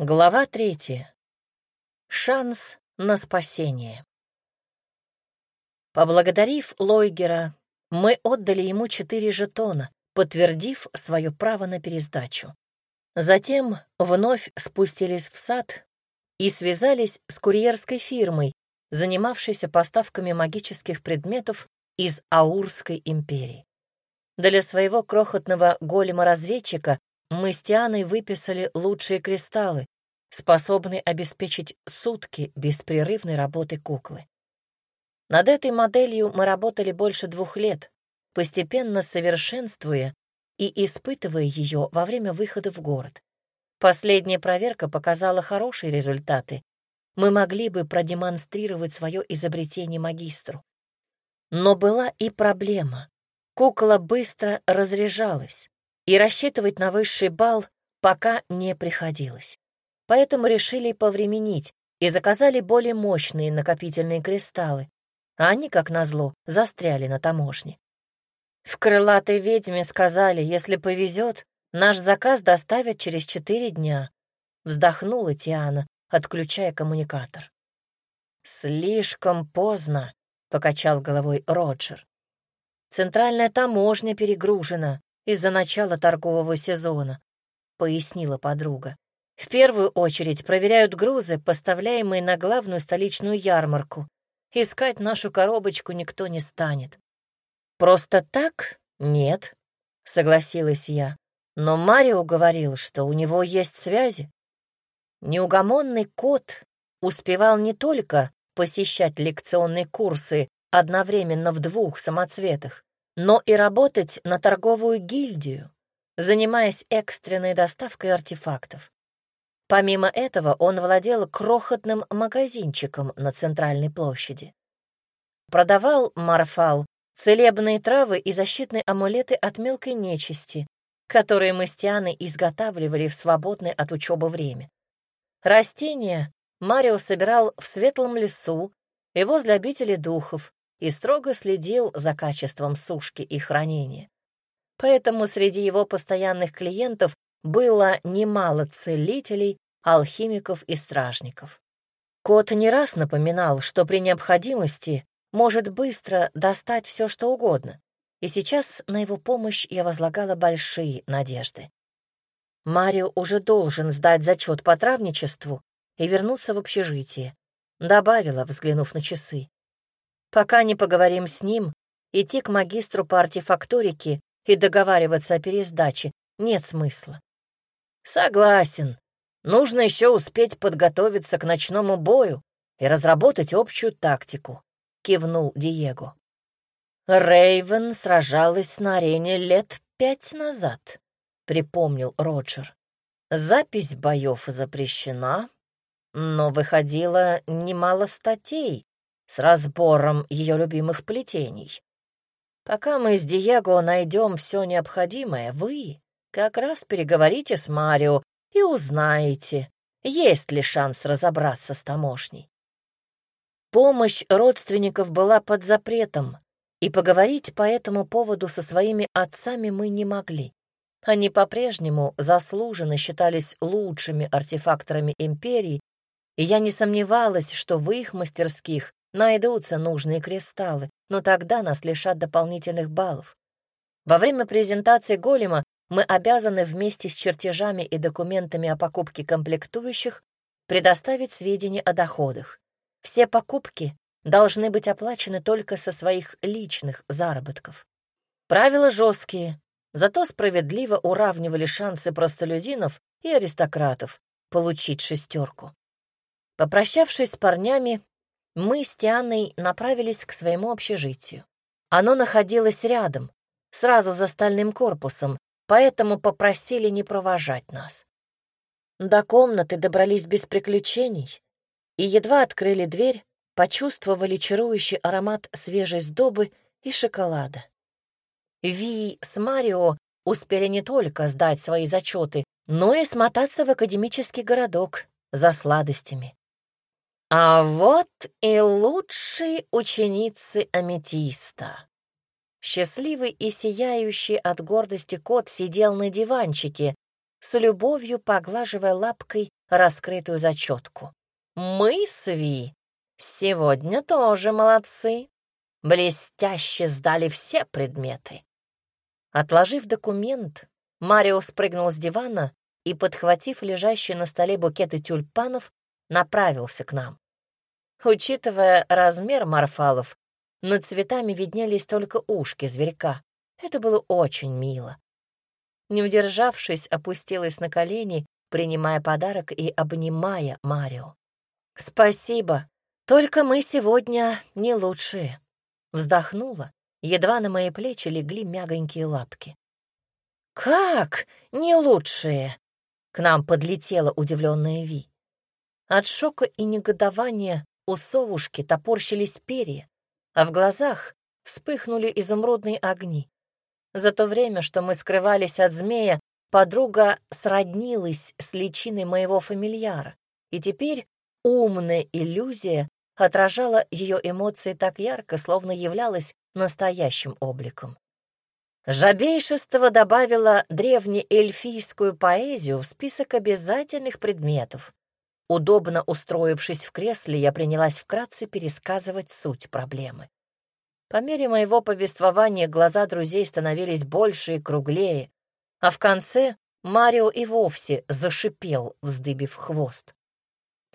Глава третья. Шанс на спасение. Поблагодарив Лойгера, мы отдали ему четыре жетона, подтвердив свое право на пересдачу. Затем вновь спустились в сад и связались с курьерской фирмой, занимавшейся поставками магических предметов из Аурской империи. Для своего крохотного голема-разведчика мы с Тианой выписали лучшие кристаллы, способные обеспечить сутки беспрерывной работы куклы. Над этой моделью мы работали больше двух лет, постепенно совершенствуя и испытывая ее во время выхода в город. Последняя проверка показала хорошие результаты. Мы могли бы продемонстрировать свое изобретение магистру. Но была и проблема. Кукла быстро разряжалась, и рассчитывать на высший балл пока не приходилось. Поэтому решили повременить и заказали более мощные накопительные кристаллы, а они, как назло, застряли на таможне. В крылатой ведьме сказали, если повезет, наш заказ доставят через четыре дня. Вздохнула Тиана, отключая коммуникатор. «Слишком поздно», — покачал головой Роджер. «Центральная таможня перегружена из-за начала торгового сезона», — пояснила подруга. «В первую очередь проверяют грузы, поставляемые на главную столичную ярмарку. Искать нашу коробочку никто не станет». «Просто так? Нет», — согласилась я. «Но Марио говорил, что у него есть связи». Неугомонный кот успевал не только посещать лекционные курсы одновременно в двух самоцветах, но и работать на торговую гильдию, занимаясь экстренной доставкой артефактов. Помимо этого он владел крохотным магазинчиком на центральной площади. Продавал Марфал целебные травы и защитные амулеты от мелкой нечисти, которые мы с Тианой изготавливали в свободное от учебы время. Растения Марио собирал в светлом лесу и возле обители духов и строго следил за качеством сушки и хранения. Поэтому среди его постоянных клиентов было немало целителей, алхимиков и стражников. Кот не раз напоминал, что при необходимости может быстро достать все, что угодно, и сейчас на его помощь я возлагала большие надежды. Марио уже должен сдать зачет по травничеству и вернуться в общежитие, добавила, взглянув на часы. Пока не поговорим с ним, идти к магистру по артефакторике и договариваться о пересдаче нет смысла. Согласен. Нужно еще успеть подготовиться к ночному бою и разработать общую тактику, кивнул Диего. Рейвен сражалась на арене лет пять назад, припомнил Роджер. Запись боев запрещена, но выходило немало статей с разбором ее любимых плетений. Пока мы с Диего найдем все необходимое, вы как раз переговорите с Марио и узнаете, есть ли шанс разобраться с таможней. Помощь родственников была под запретом, и поговорить по этому поводу со своими отцами мы не могли. Они по-прежнему заслуженно считались лучшими артефакторами империи и я не сомневалась, что в их мастерских найдутся нужные кристаллы, но тогда нас лишат дополнительных баллов. Во время презентации голема мы обязаны вместе с чертежами и документами о покупке комплектующих предоставить сведения о доходах. Все покупки должны быть оплачены только со своих личных заработков. Правила жесткие, зато справедливо уравнивали шансы простолюдинов и аристократов получить шестерку. Попрощавшись с парнями, мы с Тианой направились к своему общежитию. Оно находилось рядом, сразу за стальным корпусом, поэтому попросили не провожать нас. До комнаты добрались без приключений и едва открыли дверь, почувствовали чарующий аромат свежей сдобы и шоколада. Ви с Марио успели не только сдать свои зачеты, но и смотаться в академический городок за сладостями. А вот и лучшие ученицы аметиста. Счастливый и сияющий от гордости кот сидел на диванчике, с любовью поглаживая лапкой раскрытую зачетку. «Мы, Сви, сегодня тоже молодцы. Блестяще сдали все предметы». Отложив документ, Марио спрыгнул с дивана и, подхватив лежащие на столе букеты тюльпанов, направился к нам. Учитывая размер морфалов, над цветами виднелись только ушки зверька. Это было очень мило. Не удержавшись, опустилась на колени, принимая подарок и обнимая Марио. «Спасибо, только мы сегодня не лучшие», — вздохнула. Едва на мои плечи легли мягонькие лапки. «Как не лучшие?» К нам подлетела удивленная Ви. От шока и негодования у совушки топорщились перья, а в глазах вспыхнули изумрудные огни. За то время, что мы скрывались от змея, подруга сроднилась с личиной моего фамильяра, и теперь умная иллюзия отражала ее эмоции так ярко, словно являлась настоящим обликом. Жабейшество добавило древнеэльфийскую поэзию в список обязательных предметов. Удобно устроившись в кресле, я принялась вкратце пересказывать суть проблемы. По мере моего повествования глаза друзей становились больше и круглее, а в конце Марио и вовсе зашипел, вздыбив хвост.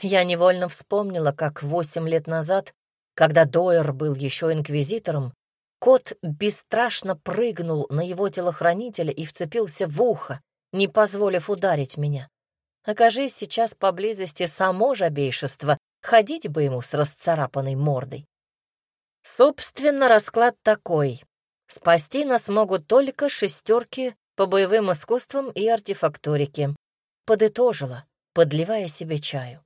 Я невольно вспомнила, как восемь лет назад, когда Дойер был еще инквизитором, Кот бесстрашно прыгнул на его телохранителя и вцепился в ухо, не позволив ударить меня. Окажись сейчас поблизости само жабейшество, ходить бы ему с расцарапанной мордой. Собственно, расклад такой. Спасти нас могут только шестерки по боевым искусствам и артефакторике. Подытожила, подливая себе чаю.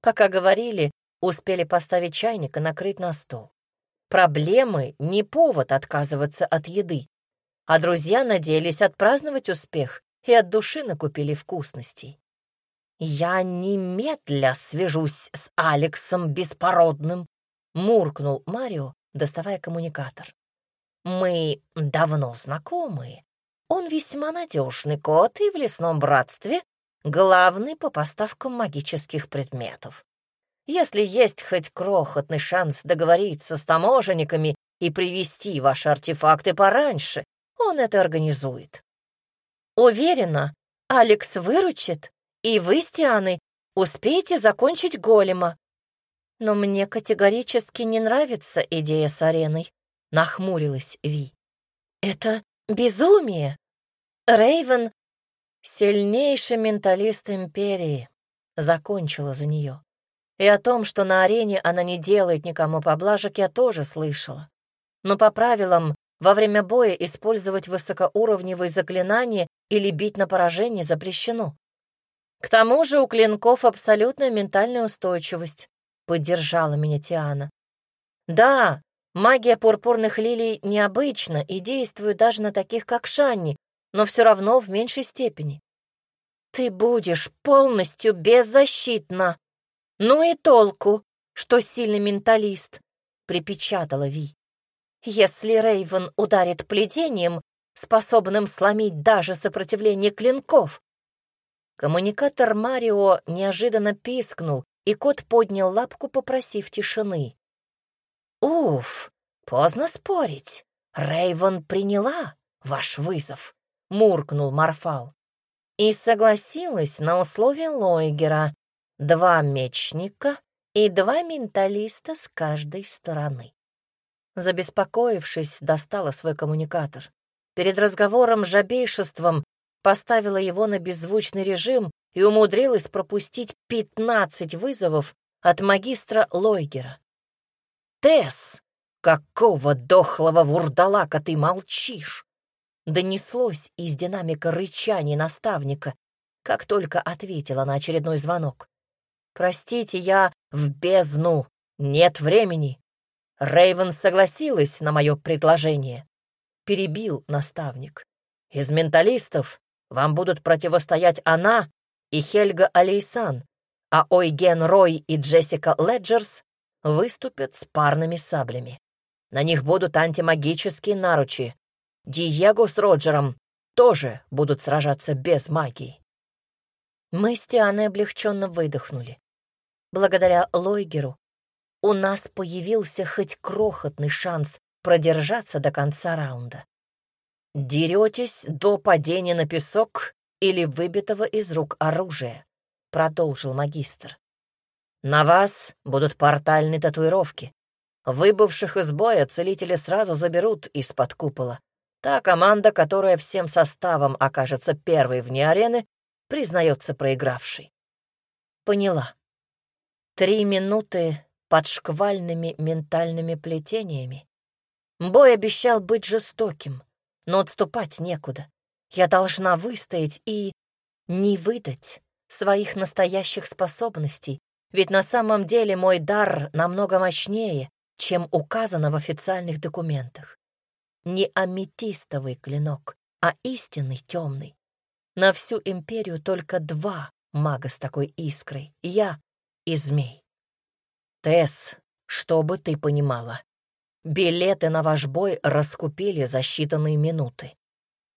Пока говорили, успели поставить чайник и накрыть на стол. Проблемы — не повод отказываться от еды, а друзья надеялись отпраздновать успех и от души накупили вкусностей. «Я немедля свяжусь с Алексом Беспородным», — муркнул Марио, доставая коммуникатор. «Мы давно знакомы. Он весьма надежный кот и в лесном братстве главный по поставкам магических предметов. Если есть хоть крохотный шанс договориться с таможенниками и привезти ваши артефакты пораньше, он это организует. Уверена, Алекс выручит, и вы с Тианой успеете закончить голема. Но мне категорически не нравится идея с ареной, нахмурилась Ви. Это безумие. Рейвен — сильнейший менталист Империи, закончила за нее. И о том, что на арене она не делает никому поблажек, я тоже слышала. Но по правилам, во время боя использовать высокоуровневые заклинания или бить на поражение запрещено. К тому же у клинков абсолютная ментальная устойчивость, поддержала меня Тиана. Да, магия пурпурных лилий необычна и действует даже на таких, как Шанни, но все равно в меньшей степени. Ты будешь полностью беззащитна, «Ну и толку, что сильный менталист», — припечатала Ви. «Если Рейвен ударит плетением, способным сломить даже сопротивление клинков». Коммуникатор Марио неожиданно пискнул, и кот поднял лапку, попросив тишины. «Уф, поздно спорить. Рейвен приняла ваш вызов», — муркнул Марфал. «И согласилась на условия Лойгера, два мечника и два менталиста с каждой стороны. Забеспокоившись, достала свой коммуникатор. Перед разговором с жабейшеством поставила его на беззвучный режим и умудрилась пропустить пятнадцать вызовов от магистра Лойгера. «Тесс, какого дохлого вурдалака ты молчишь?» Донеслось из динамика рычания наставника, как только ответила на очередной звонок. Простите, я в бездну. Нет времени. Рейвен согласилась на мое предложение. Перебил наставник. Из менталистов вам будут противостоять она и Хельга Алейсан, а Ойген Рой и Джессика Леджерс выступят с парными саблями. На них будут антимагические наручи. Диего с Роджером тоже будут сражаться без магии. Мы с Тианой облегченно выдохнули. Благодаря Лойгеру у нас появился хоть крохотный шанс продержаться до конца раунда. «Деретесь до падения на песок или выбитого из рук оружия», — продолжил магистр. «На вас будут портальные татуировки. Выбывших из боя целители сразу заберут из-под купола. Та команда, которая всем составом окажется первой вне арены, признается проигравшей». «Поняла. Три минуты под шквальными ментальными плетениями. Бой обещал быть жестоким, но отступать некуда. Я должна выстоять и не выдать своих настоящих способностей, ведь на самом деле мой дар намного мощнее, чем указано в официальных документах. Не аметистовый клинок, а истинный темный. На всю империю только два мага с такой искрой — я и змей. Тесс, чтобы ты понимала, билеты на ваш бой раскупили за считанные минуты.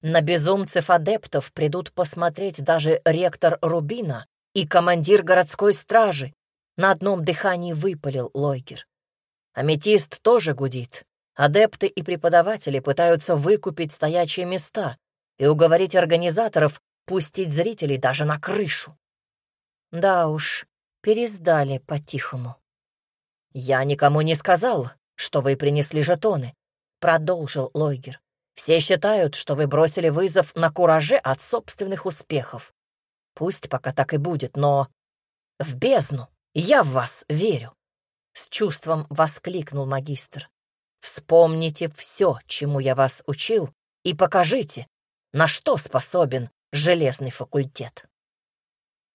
На безумцев-адептов придут посмотреть даже ректор Рубина и командир городской стражи. На одном дыхании выпалил Лойгер. Аметист тоже гудит. Адепты и преподаватели пытаются выкупить стоячие места и уговорить организаторов пустить зрителей даже на крышу. Да уж, пересдали по-тихому. «Я никому не сказал, что вы принесли жетоны», — продолжил Лойгер. «Все считают, что вы бросили вызов на кураже от собственных успехов. Пусть пока так и будет, но... В бездну! Я в вас верю!» С чувством воскликнул магистр. «Вспомните все, чему я вас учил, и покажите, на что способен железный факультет».